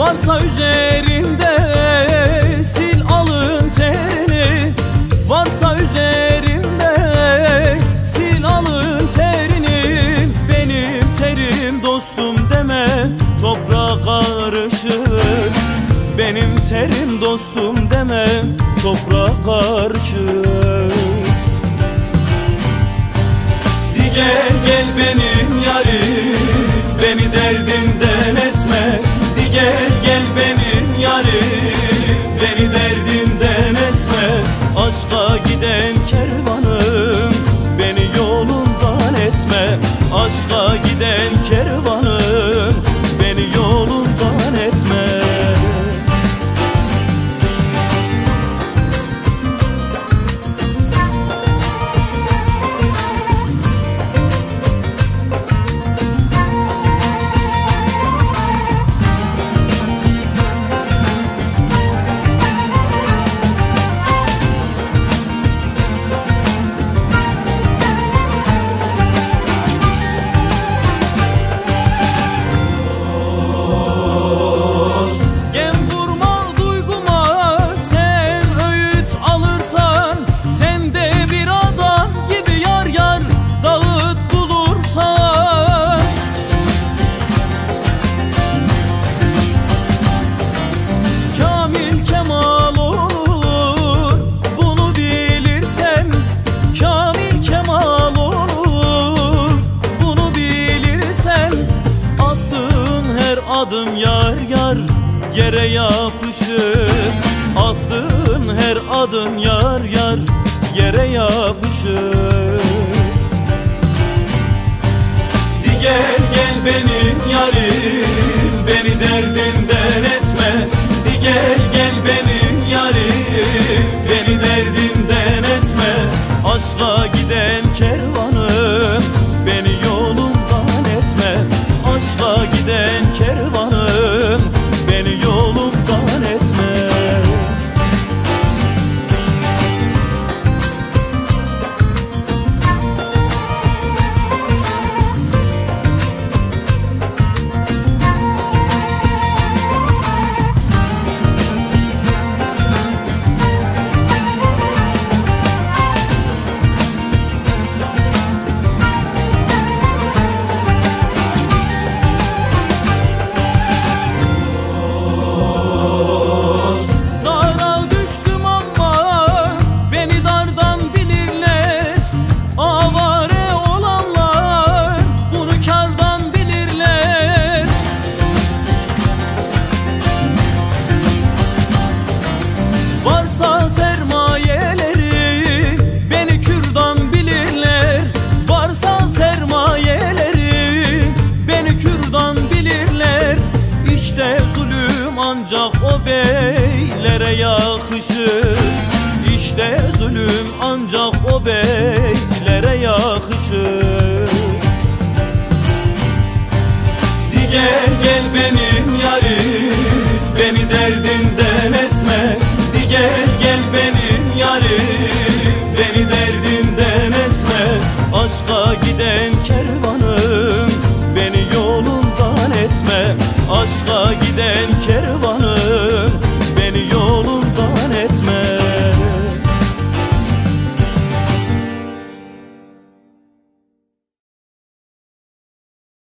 Varsa üzerinde sil alın terini. Varsa üzerinde sil alın terini. Benim terim dostum deme toprağa karışır. Benim terim dostum deme toprağa karışır. Gel gel benim yar yere yapışır. Attığın her adım yar yar yere yapışır. Di gel gel benim yarim Beni derdimden etme. Di gel gel benim yarim Beni derdimden etme. Aşka giden o beylere yakışır. İşte zulüm ancak o beylere yakışır. Diger gel benim yarim Beni derdimden etme. Diger gel benim yarim Beni derdimden etme. Aşka giden kervanım Beni yolundan etme. Aşka giden kervan